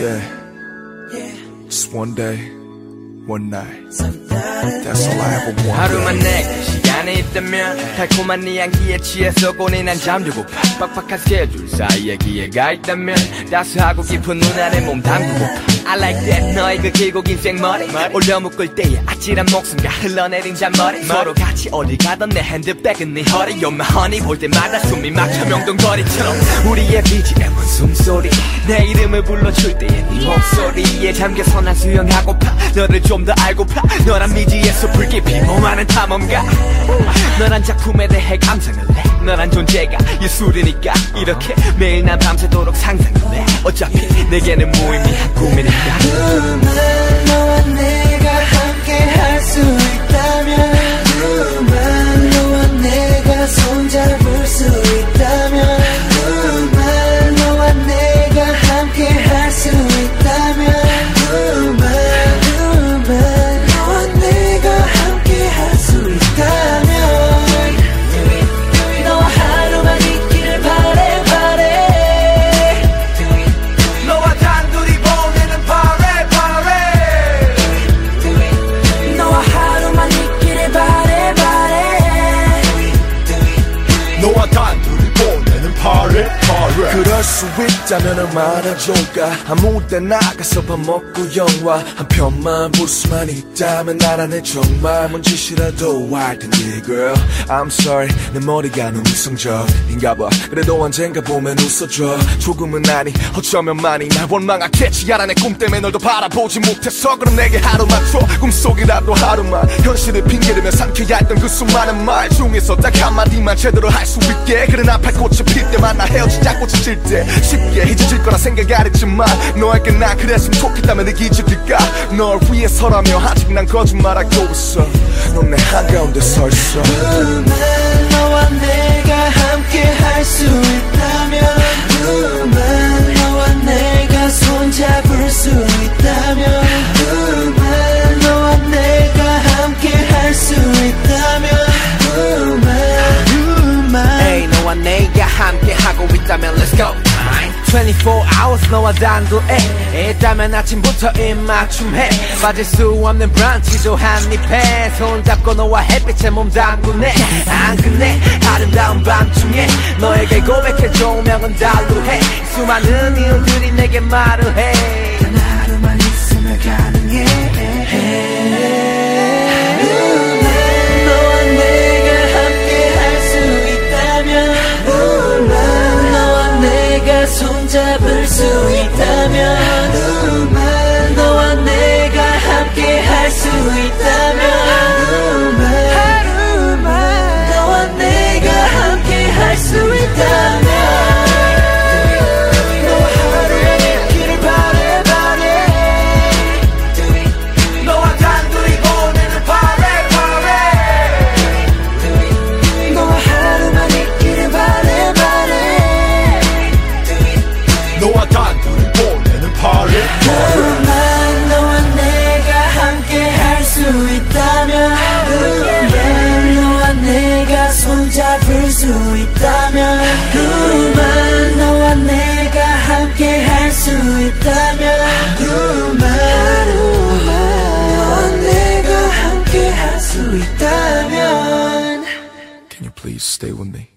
Yeah. Just one day, one night. That's all I ever wanted. 하루만 내게 시간이 있다면 달콤한 네 향기에 취해서 꼬리 난 잠들고파 빡빡한 스케줄 사이에 기회가 있다면 따스하고 깊은 눈 아래 몸 담그고파. I like that. 너의 그 길고 긴 생머리. 올려 묶을 때의 아찔한 목숨과 흘러내린 잔머리. 서로 같이 어디 가던 내 핸드백은 네 허리. You're my honey. 볼 때마다 숨이 막혀 명동거리처럼. 우리의 BGM은 숨소리. 내 이름을 불러줄 때의 네 목소리에 잠겨서 난 수영하고파. 너를 좀더 알고파 너란 미지에서 불깊이 몸하는 탐험가. 너란 작품에 대해 감상을 해. 너란 존재가 예술이니까 이렇게 매일 난 밤새도록 상상을 해. 어차피 내게는 무의미한 꿈이니까 파래 그럴 수 있다면 얼마나 좋을까. 아무 데나 가서 밥 먹고 영화 한 편만 볼 수만 있다면 나라는 정말 뭔 짓이라도 할 텐데 girl. I'm sorry 내 머리가 너무 이성적인가 봐. 그래도 언젠가 보면 웃어줘. 조금은 아니 어쩌면 많이 날 원망하겠지. 알아 내 꿈 때문에 널더 바라보지 못해서 그럼 내게 하루만 줘 꿈속이라도 하루만 현실을 핑계대며 삼켜야 했던 그 수많은 말 중에서 딱 한마디만 제대로 할 수 있게. 그래 나팔 꽃이 필 때만 나 헤어지자 꽃이 질 때 쉽게 잊어질 거라 생각 안 했지만 너에게 난 그랬으면 좋겠다면 내 기적일까 널 위해서라며. 아직 난 거짓말하고 있어. 넌 내 한가운데 서 있어. 그만 너와 내가 함께 할 수 있다면 그만 너와 내가 손잡을 수 있다면 그만 너와 내가 함께 할 수 있다면 그만 그만 너와 내가 함께 하고 있다면 24 hours 너와 단둘에 있다면 아침부터 입맞춤해. 빠질 수 없는 브런치도 한입해. 손잡고 너와 햇빛에 몸 담그네. 안 끝내 아름다운 밤중에 너에게 고백해 조명은 달루해. 수많은 이유들이 내게 말을 해. 단 하루만 있으면 가능해 너와 단둘이 보내는 파래 그만 너와 내가 함께 할 수 있다면 그만 너와 내가 손잡을 수 있다면 그만 너와 내가 함께 할 수 있다면 그만 너와 내가 함께 할 수 있다면 Can you please stay with me?